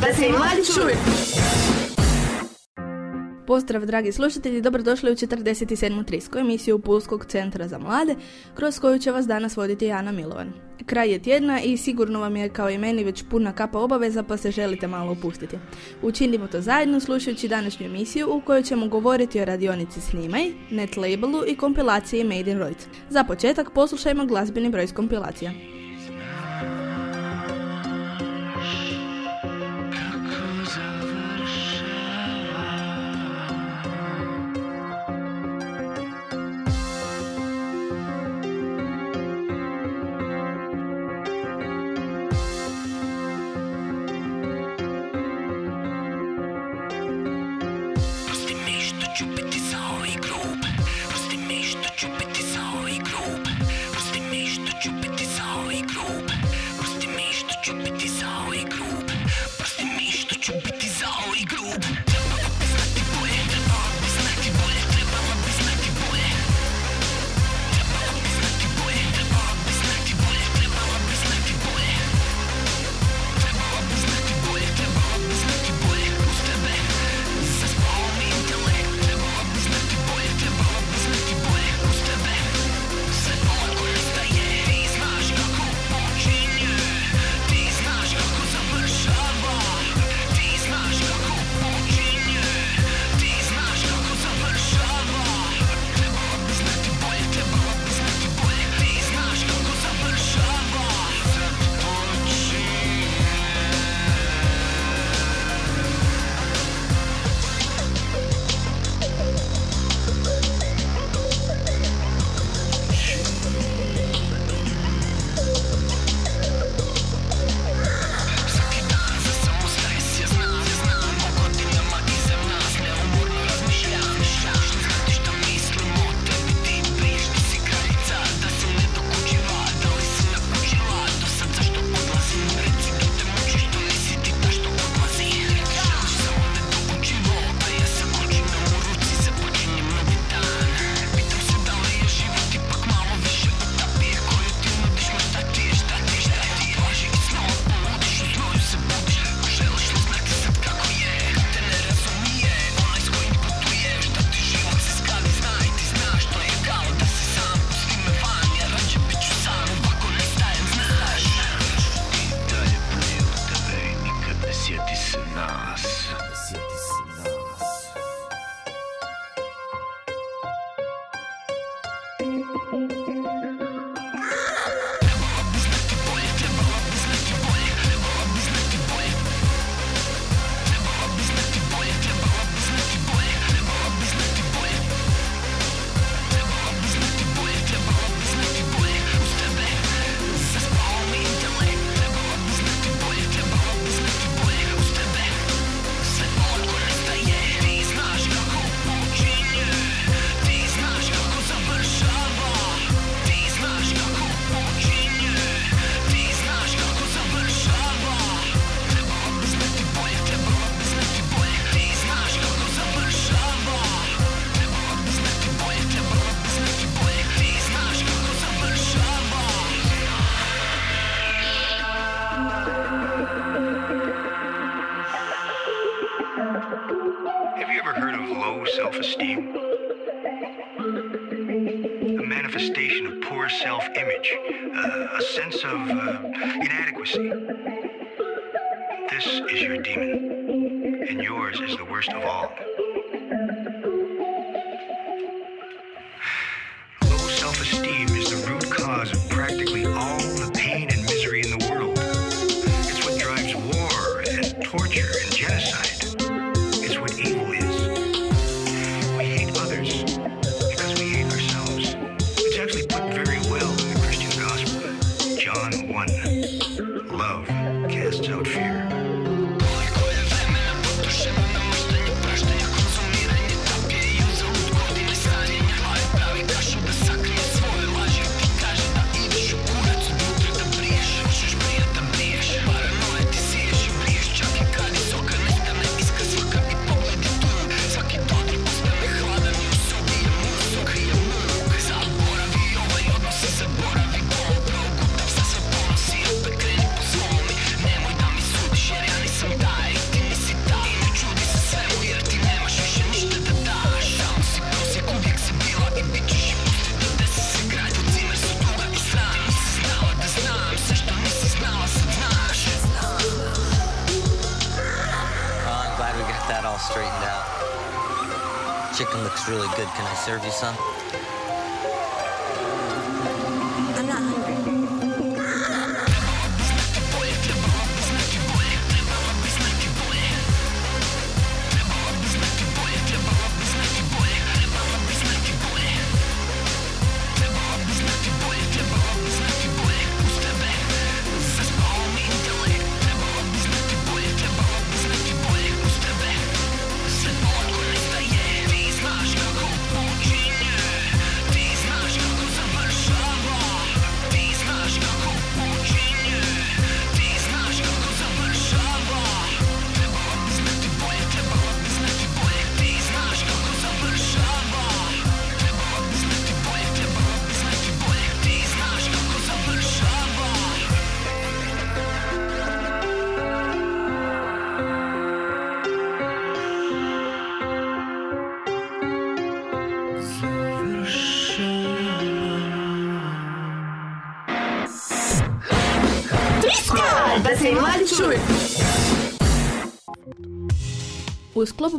da se i mladi čuju. Pozdrav dragi slušatelji, dobrodošli u 47. trisku emisiju Pulskog centra za mlade, kroz koju će vas danas voditi Jana Milovan. Kraj je tjedna i sigurno vam je kao i meni već puna kapa obaveza pa se želite malo opustiti. Učinimo to zajedno slušajući današnju emisiju u kojoj ćemo govoriti o radionici Snimaj, net labelu i kompilaciji Made in Royd. Za početak poslušajmo glazbeni broj kompilacija.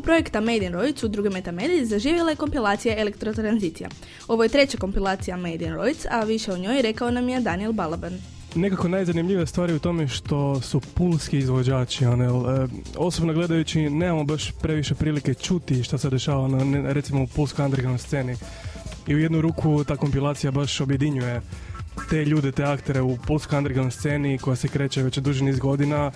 Projekta Made in Roic udruge Metamedi zaživjela je kompilacija Elektrotranzicija. Ovo je treća kompilacija Made in Roic, a više o njoj rekao nam je Daniel Balaban. Nekako najzanimljivija stvar je u tome što su pulski izvođači. One, e, osobno gledajući nemamo baš previše prilike čuti šta se dešava na recimo u pulskoj underground sceni. I u jednu ruku ta kompilacija baš objedinjuje te ljude, te aktere u pulskoj underground sceni koja se kreće već duži niz godina.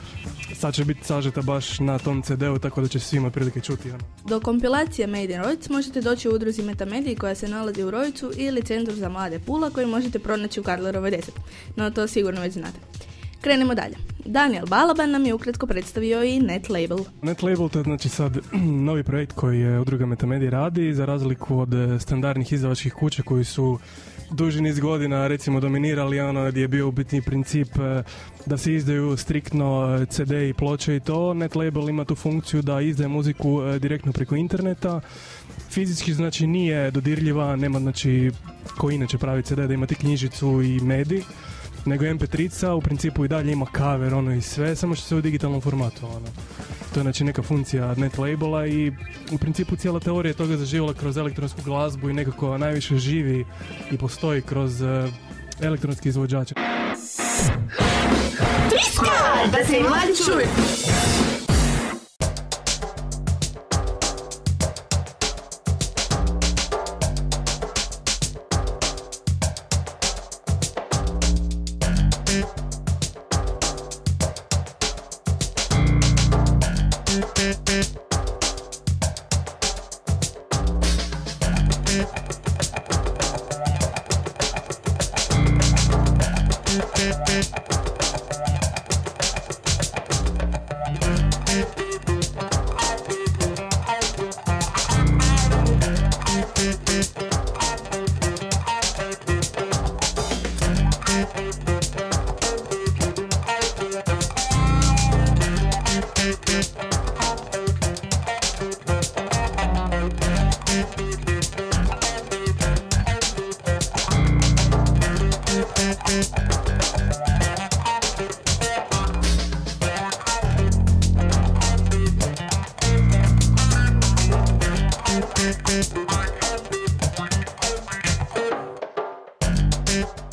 Sad će biti sažeta baš na tom CD-u tako da će svi imati prilike čuti. Ono. Do kompilacije Made in Roic možete doći u udruzi Metamediji koja se nalazi u Rojcu ili Centru za mlade Pula koji možete pronaći u Karlerovoj 10. No to sigurno već znate. Krenemo dalje. Daniel Balaban nam je ukratko predstavio i Net Label. Net Label to je znači sad novi projekt koji je udruga Metamedi radi za razliku od standardnih izdavačkih kuća koji su duži niz godina recimo dominirali ono gdje je bio u biti princip e, da se izdaju striktno e, CD i ploče i to. Net Label ima tu funkciju da izdaje muziku e, direktno preko interneta. Fizički znači nije dodirljiva, nema znači ko inače pravi CD da imate knjižicu i medij nego MP3-ca u principu i dalje ima cover ono i sve, samo što se u digitalnom formatu ono. To je znači neka funkcija net labela i u principu cijela teorija toga zaživjela kroz elektronsku glazbu i nekako najviše živi i postoji kroz uh, elektronski izvođače. Da se mladi you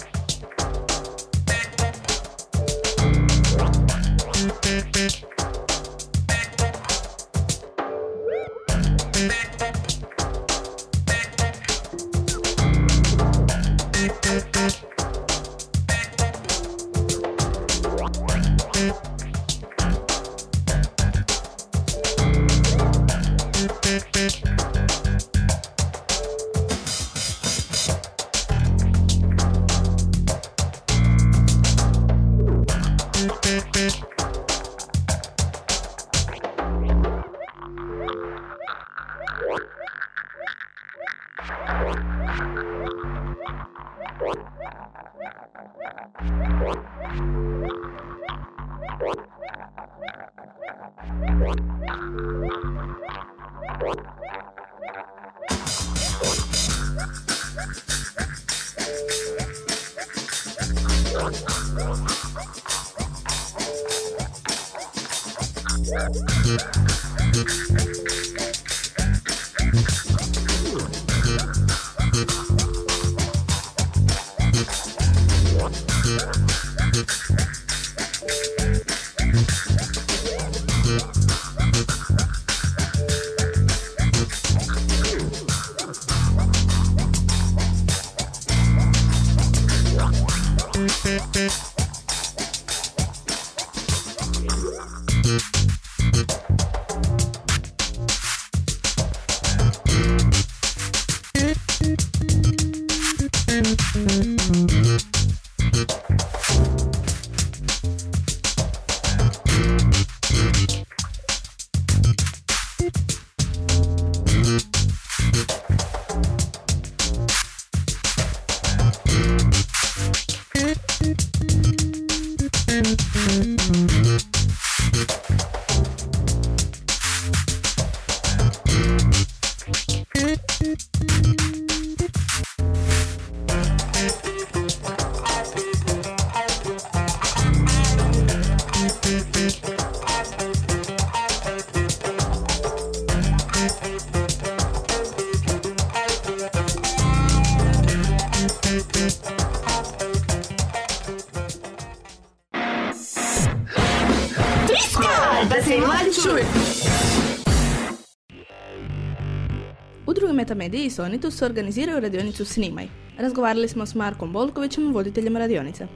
Metamedije i Sonitus organiziraju radionicu Snimaj. Razgovarali smo s Markom Bolkovićem, voditeljem radionice.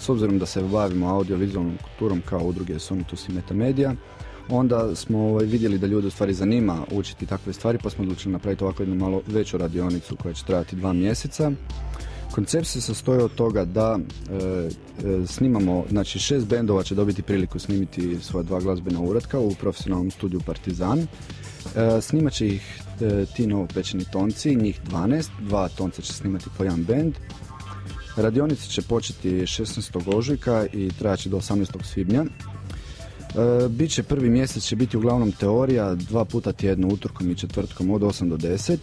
S obzirom da se bavimo audiovizualnom kulturom kao udruge Sonitus i Metamedia, onda smo ovaj, vidjeli da ljude u stvari zanima učiti takve stvari, pa smo odlučili napraviti ovako jednu malo veću radionicu koja će trajati dva mjeseca. Koncept se sastoji od toga da e, e, snimamo, znači šest bendova će dobiti priliku snimiti svoja dva glazbena uratka u profesionalnom studiju Partizan. E, snimat će ih ti novopečeni tonci, njih 12, dva tonca će snimati po jedan bend. Radionice će početi 16. ožujka i trajaće do 18. svibnja. E, Biće prvi mjesec će biti uglavnom teorija, dva puta tjedno, utorkom i četvrtkom od 8 do 10.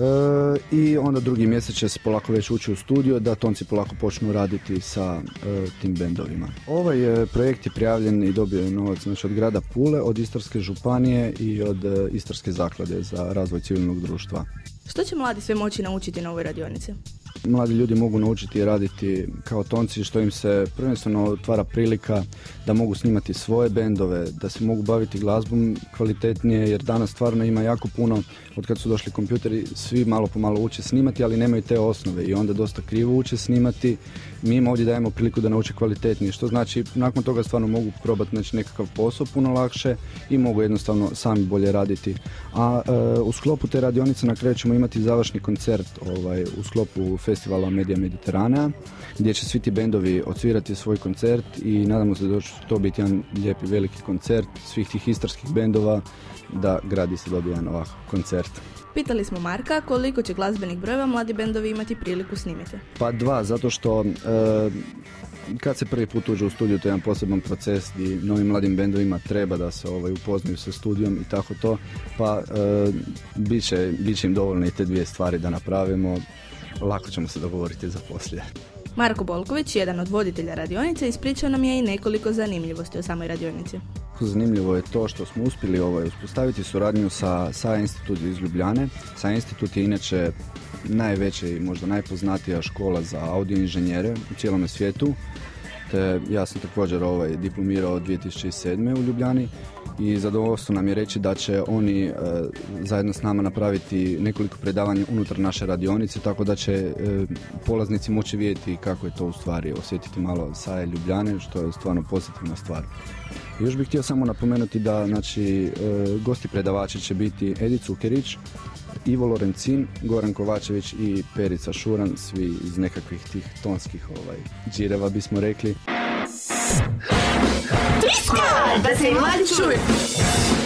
E, I onda drugi mjesec će se polako već ući u studio da tonci polako počnu raditi sa e, tim bendovima. Ovaj e, projekt je prijavljen i dobio je novac znači, od grada Pule, od Istarske županije i od e, Istarske zaklade za razvoj civilnog društva. Što će mladi sve moći naučiti na ovoj radionici? Mladi ljudi mogu naučiti raditi kao tonci što im se prvenstveno otvara prilika da mogu snimati svoje bendove, da se mogu baviti glazbom kvalitetnije jer danas stvarno ima jako puno od kad su došli kompjuteri svi malo po malo uče snimati ali nemaju te osnove i onda dosta krivo uče snimati. Mi im ovdje dajemo priliku da nauče kvalitetnije što znači nakon toga stvarno mogu probati znači, nekakav posao puno lakše i mogu jednostavno sami bolje raditi. A e, u sklopu te radionice na kraju ćemo imati završni koncert ovaj, u sklopu festivala Media Mediterana gdje će svi ti bendovi odsvirati svoj koncert i nadamo se da će to biti jedan lijepi veliki koncert svih tih istarskih bendova da gradi se dobije jedan ovakav koncert. Pitali smo Marka koliko će glazbenih brojeva mladi bendovi imati priliku snimiti. Pa dva, zato što e, kad se prvi put uđe u studiju, to je jedan poseban proces gdje novim mladim bendovima treba da se ovaj, upoznaju sa studijom i tako to, pa e, bit, će, bit će im dovoljno i te dvije stvari da napravimo, lako ćemo se dogovoriti za poslije. Marko Bolković, jedan od voditelja radionice, ispričao nam je i nekoliko zanimljivosti o samoj radionici. Zanimljivo je to što smo uspjeli ovaj, uspostaviti suradnju sa SA institut iz Ljubljane. SA institut je inače najveća i možda najpoznatija škola za audio inženjere u cijelome svijetu. Te ja sam također ovaj, diplomirao 2007. u Ljubljani i zadovoljstvo nam je reći da će oni e, zajedno s nama napraviti nekoliko predavanja unutar naše radionice, tako da će e, polaznici moći vidjeti kako je to u stvari, osjetiti malo saje Ljubljane, što je stvarno pozitivna stvar. Još bih htio samo napomenuti da znači, e, gosti predavači će biti Edi Cukerić, Ivo Lorencin, Goran Kovačević i Perica Šuran, svi iz nekakvih tih tonskih ovaj, džireva bismo rekli. Da se mladi.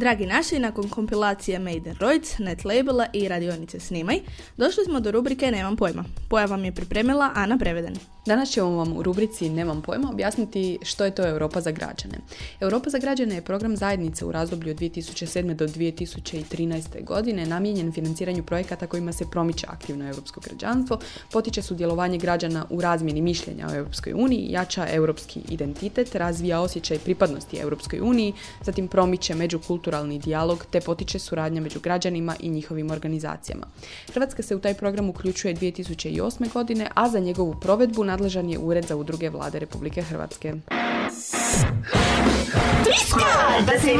Dragi naši, nakon kompilacije Made in Roids, Net Labela i radionice Snimaj, došli smo do rubrike Nemam pojma. Pojav vam je pripremila Ana Preveden. Danas ćemo vam u rubrici Nemam pojma objasniti što je to Europa za građane. Europa za građane je program zajednice u razdoblju od 2007. do 2013. godine namijenjen financiranju projekata kojima se promiče aktivno europsko građanstvo, potiče sudjelovanje građana u razmjeni mišljenja o Europskoj uniji, jača europski identitet, razvija osjećaj pripadnosti Europskoj uniji, zatim promiče međukulturalni dijalog te potiče suradnja među građanima i njihovim organizacijama. Hrvatska se u taj program uključuje 2008. godine, a za njegovu provedbu nadležan je Ured za udruge vlade Republike Hrvatske. Triska! Da se i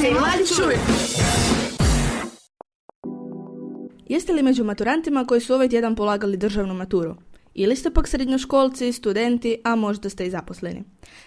se i mladi čuju. Jeste li među maturantima koji su ovaj tjedan polagali državnu maturu? Ili ste pak srednjoškolci, studenti, a možda ste i zaposleni.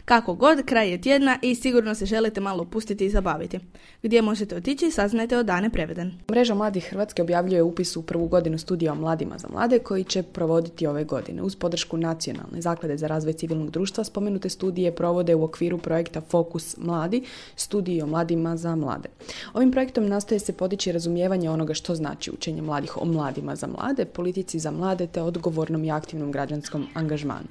Kako god, kraj je tjedna i sigurno se želite malo pustiti i zabaviti. Gdje možete otići, saznajte od Dane Preveden. Mreža Mladih Hrvatske objavljuje upis u prvu godinu studija o mladima za mlade koji će provoditi ove godine. Uz podršku Nacionalne zaklade za razvoj civilnog društva spomenute studije provode u okviru projekta Fokus Mladi, studiji o mladima za mlade. Ovim projektom nastoje se podići razumijevanje onoga što znači učenje mladih o mladima za mlade, politici za mlade te odgovornom i građanskom angažmanu.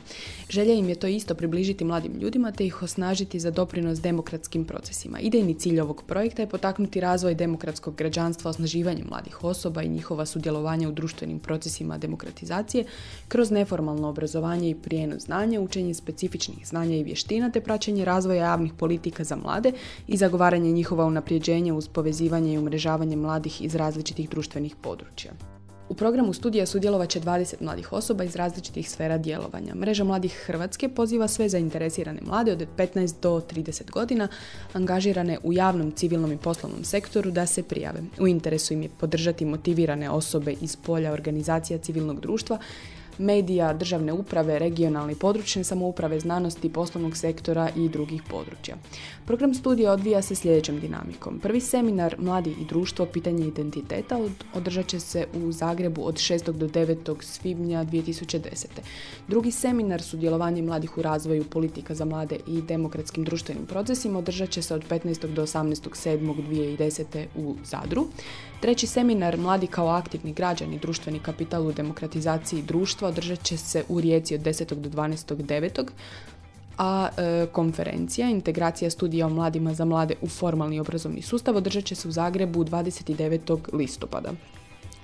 Želja im je to isto približiti mladim ljudima te ih osnažiti za doprinos demokratskim procesima. Idejni cilj ovog projekta je potaknuti razvoj demokratskog građanstva osnaživanjem mladih osoba i njihova sudjelovanja u društvenim procesima demokratizacije kroz neformalno obrazovanje i prijenos znanja, učenje specifičnih znanja i vještina te praćenje razvoja javnih politika za mlade i zagovaranje njihova unapređenja uz povezivanje i umrežavanje mladih iz različitih društvenih područja. U programu studija sudjelovat će 20 mladih osoba iz različitih sfera djelovanja. Mreža mladih Hrvatske poziva sve zainteresirane mlade od 15 do 30 godina angažirane u javnom, civilnom i poslovnom sektoru da se prijave. U interesu im je podržati motivirane osobe iz polja organizacija civilnog društva medija, državne uprave, regionalne i područne samouprave, znanosti, poslovnog sektora i drugih područja. Program studija odvija se sljedećom dinamikom. Prvi seminar Mladi i društvo pitanje identiteta održat će se u Zagrebu od 6. do 9. svibnja 2010. Drugi seminar sudjelovanje mladih u razvoju politika za mlade i demokratskim društvenim procesima održat će se od 15. do 18. 7. 2010. u Zadru. Treći seminar Mladi kao aktivni građani društveni kapital u demokratizaciji društva održat će se u Rijeci od 10. do 12. 9 a e, konferencija Integracija studija o mladima za mlade u formalni obrazovni sustav održat će se u Zagrebu 29. listopada.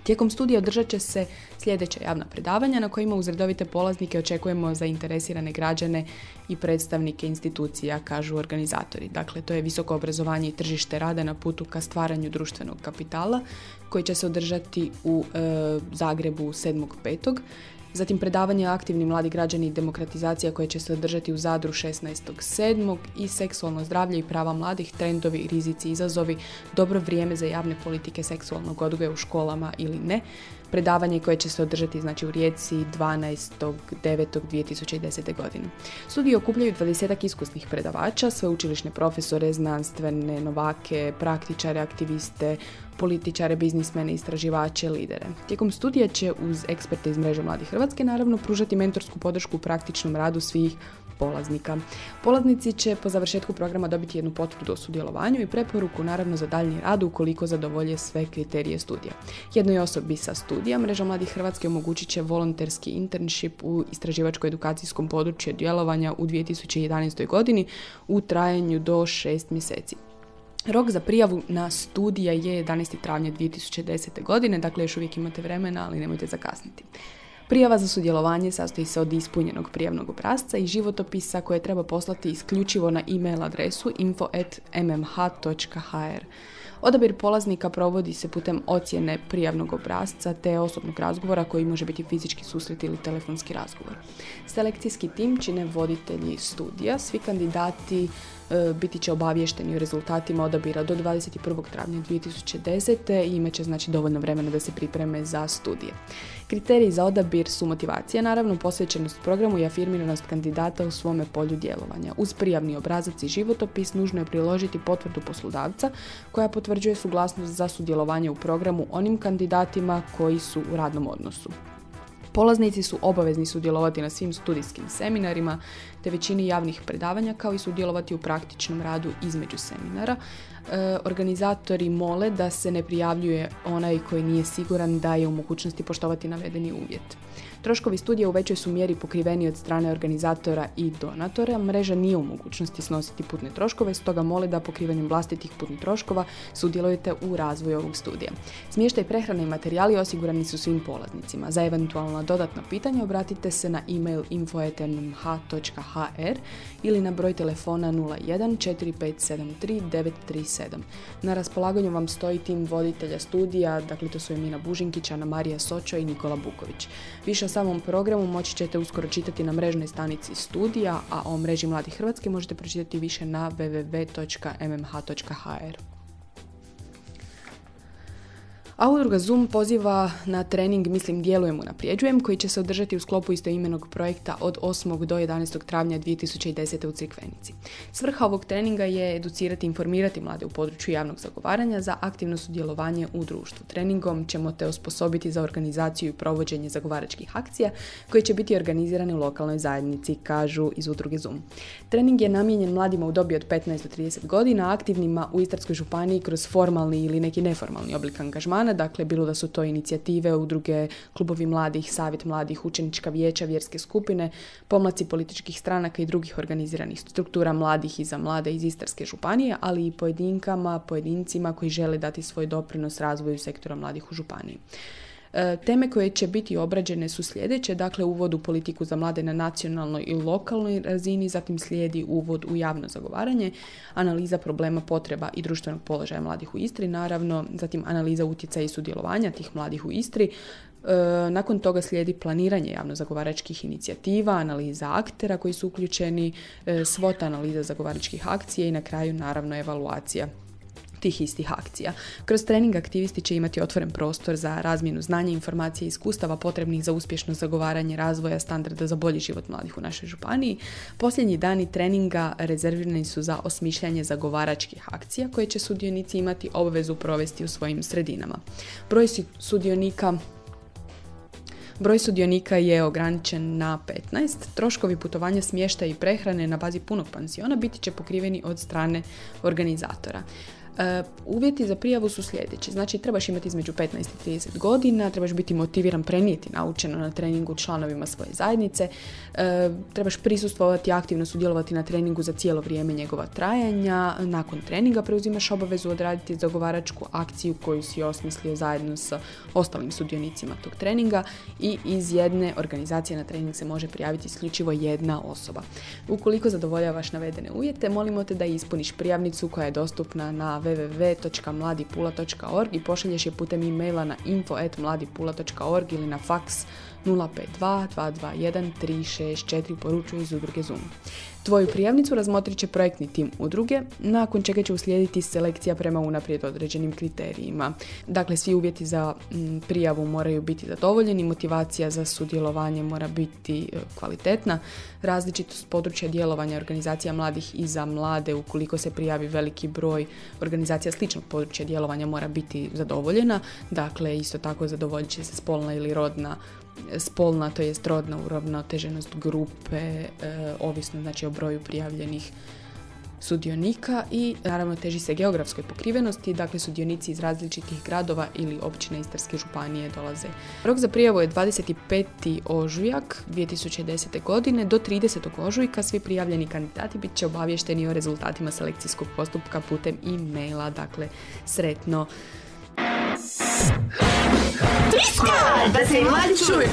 Tijekom studija održat će se sljedeća javna predavanja na kojima uz redovite polaznike očekujemo zainteresirane građane i predstavnike institucija, kažu organizatori. Dakle, to je visoko obrazovanje i tržište rada na putu ka stvaranju društvenog kapitala koji će se održati u e, Zagrebu 7.5. Zatim predavanje aktivni mladi građani i demokratizacija koje će se održati u Zadru 16.7. i seksualno zdravlje i prava mladih, trendovi, rizici, izazovi, dobro vrijeme za javne politike seksualnog odgoja u školama ili ne. Predavanje koje će se održati znači, u Rijeci 12.9.2010. godine. Studije okupljaju 20 iskusnih predavača, sveučilišne profesore, znanstvene novake, praktičare, aktiviste, političare, biznismene, istraživače, lidere. Tijekom studija će uz eksperte iz mreže Mladih Hrvatske naravno pružati mentorsku podršku u praktičnom radu svih polaznika. Polaznici će po završetku programa dobiti jednu potvrdu o sudjelovanju i preporuku naravno za daljnji rad ukoliko zadovolje sve kriterije studija. Jednoj osobi sa studija Mreža Mladih Hrvatske omogućit će volonterski internship u istraživačko-edukacijskom području djelovanja u 2011. godini u trajanju do šest mjeseci. Rok za prijavu na studija je 11. travnja 2010. godine, dakle još uvijek imate vremena, ali nemojte zakasniti. Prijava za sudjelovanje sastoji se od ispunjenog prijavnog obrazca i životopisa koje treba poslati isključivo na e-mail adresu info.mmh.hr. Odabir polaznika provodi se putem ocjene prijavnog obrazca te osobnog razgovora koji može biti fizički susret ili telefonski razgovor. Selekcijski tim čine voditelji studija. Svi kandidati E, biti će obavješteni o rezultatima odabira do 21. travnja 2010. i imat će znači dovoljno vremena da se pripreme za studije. Kriteriji za odabir su motivacija, naravno posvećenost programu i afirmiranost kandidata u svome polju djelovanja. Uz prijavni obrazac i životopis nužno je priložiti potvrdu poslodavca koja potvrđuje suglasnost za sudjelovanje u programu onim kandidatima koji su u radnom odnosu. Polaznici su obavezni sudjelovati na svim studijskim seminarima te većini javnih predavanja kao i sudjelovati u praktičnom radu između seminara. E, organizatori mole da se ne prijavljuje onaj koji nije siguran da je u mogućnosti poštovati navedeni uvjet. Troškovi studija u većoj su mjeri pokriveni od strane organizatora i donatora. Mreža nije u mogućnosti snositi putne troškove, stoga mole da pokrivanjem vlastitih putnih troškova sudjelujete u razvoju ovog studija. Smještaj prehrane i materijali osigurani su svim polaznicima. Za eventualna dodatna pitanja obratite se na e-mail ili na broj telefona 01 4573 937. Na raspolaganju vam stoji tim voditelja studija, dakle to su Emina Bužinkić, Ana Marija Sočo i Nikola Buković. Više o samom programu moći ćete uskoro čitati na mrežnoj stanici studija, a o mreži Mladih Hrvatske možete pročitati više na www.mmh.hr. A udruga Zoom poziva na trening Mislim djelujem unaprijeđujem koji će se održati u sklopu istoimenog projekta od 8. do 11. travnja 2010. u Crikvenici. Svrha ovog treninga je educirati i informirati mlade u području javnog zagovaranja za aktivno sudjelovanje u društvu. Treningom ćemo te osposobiti za organizaciju i provođenje zagovaračkih akcija koje će biti organizirane u lokalnoj zajednici, kažu iz udruge Zoom. Trening je namijenjen mladima u dobi od 15 do 30 godina, aktivnima u Istarskoj županiji kroz formalni ili neki neformalni oblik angažmana, dakle bilo da su to inicijative, udruge, klubovi mladih, savjet mladih, učenička vijeća, vjerske skupine, pomlaci političkih stranaka i drugih organiziranih struktura mladih i za mlade iz Istarske županije, ali i pojedinkama, pojedincima koji žele dati svoj doprinos razvoju sektora mladih u županiji. E, teme koje će biti obrađene su sljedeće, dakle uvod u politiku za mlade na nacionalnoj i lokalnoj razini, zatim slijedi uvod u javno zagovaranje, analiza problema potreba i društvenog položaja mladih u Istri, naravno, zatim analiza utjecaja i sudjelovanja tih mladih u Istri, E, nakon toga slijedi planiranje javno-zagovaračkih inicijativa, analiza aktera koji su uključeni, e, svota analiza zagovaračkih akcija i na kraju naravno evaluacija tih istih akcija. Kroz trening aktivisti će imati otvoren prostor za razmjenu znanja, informacije i iskustava potrebnih za uspješno zagovaranje razvoja standarda za bolji život mladih u našoj županiji. Posljednji dani treninga rezervirani su za osmišljanje zagovaračkih akcija koje će sudionici imati obvezu provesti u svojim sredinama. Broj sudionika Broj sudionika je ograničen na 15. Troškovi putovanja, smještaja i prehrane na bazi punog pansiona biti će pokriveni od strane organizatora. E, uvjeti za prijavu su sljedeći. Znači, trebaš imati između 15 i 30 godina, trebaš biti motiviran prenijeti naučeno na treningu članovima svoje zajednice, e, trebaš prisustvovati aktivno sudjelovati na treningu za cijelo vrijeme njegova trajanja. Nakon treninga preuzimaš obavezu odraditi zagovaračku akciju koju si osmislio zajedno sa ostalim sudionicima tog treninga i iz jedne organizacije na trening se može prijaviti isključivo jedna osoba. Ukoliko zadovoljavaš navedene uvjete, molimo te da ispuniš prijavnicu koja je dostupna na www.mladipula.org i pošalješ je putem e-maila na info.mladipula.org ili na faks 052 221 364 poručuju iz udruge Zoom. Tvoju prijavnicu razmotrit će projektni tim udruge, nakon čega će uslijediti selekcija prema unaprijed određenim kriterijima. Dakle, svi uvjeti za prijavu moraju biti zadovoljeni, motivacija za sudjelovanje mora biti e, kvalitetna, različitost područja djelovanja organizacija mladih i za mlade, ukoliko se prijavi veliki broj organizacija sličnog područja djelovanja mora biti zadovoljena, dakle isto tako zadovoljit će se spolna ili rodna spolna, to jest rodna uravnoteženost grupe, e, ovisno znači o broju prijavljenih sudionika i naravno teži se geografskoj pokrivenosti, dakle sudionici iz različitih gradova ili općine Istarske županije dolaze. Rok za prijavu je 25. ožujak 2010. godine do 30. ožujka svi prijavljeni kandidati bit će obavješteni o rezultatima selekcijskog postupka putem e-maila, dakle sretno. Da se i mladi čuju.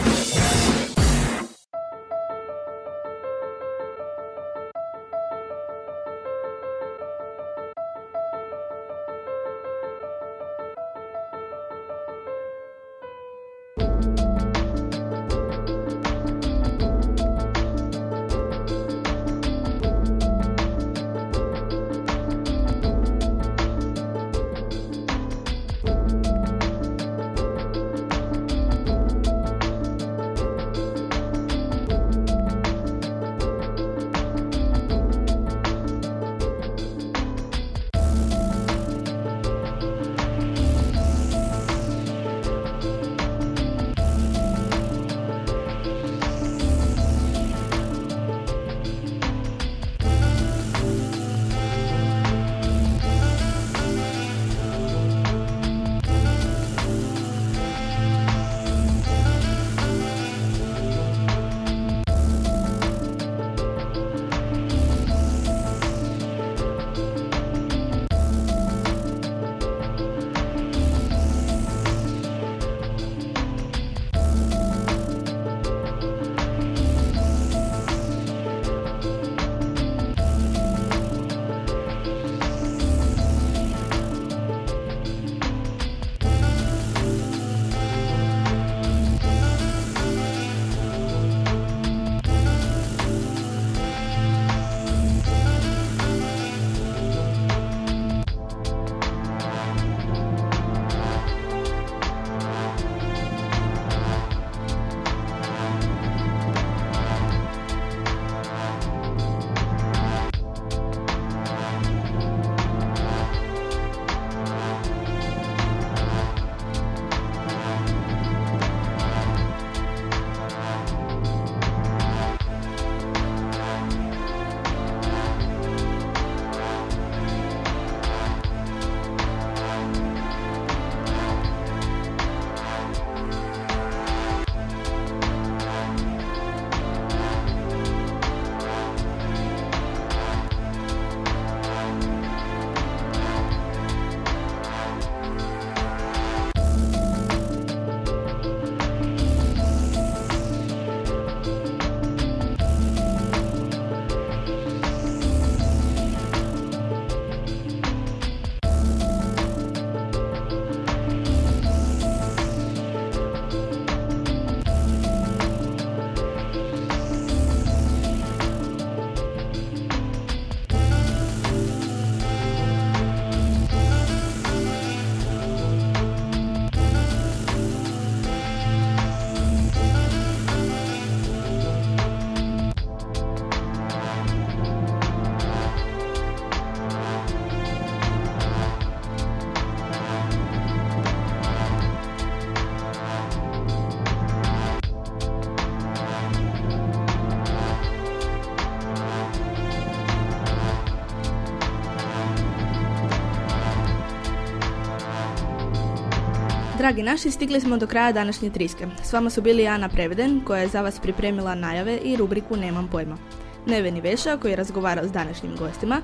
Dragi naši, stigli smo do kraja današnje triske. S vama su bili Ana Preveden, koja je za vas pripremila najave i rubriku Nemam pojma. Neveni Veša, koji je razgovarao s današnjim gostima,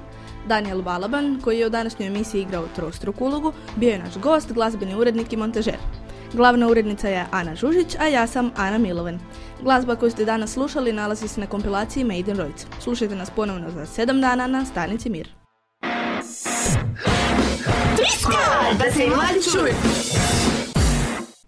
Daniel Balaban, koji je u današnjoj emisiji igrao trostruku ulogu, bio je naš gost, glazbeni urednik i montažer. Glavna urednica je Ana Žužić, a ja sam Ana Miloven. Glazba koju ste danas slušali nalazi se na kompilaciji Made in Rojc. Slušajte nas ponovno za sedam dana na stanici Mir. Triska! Da se mladi čuju.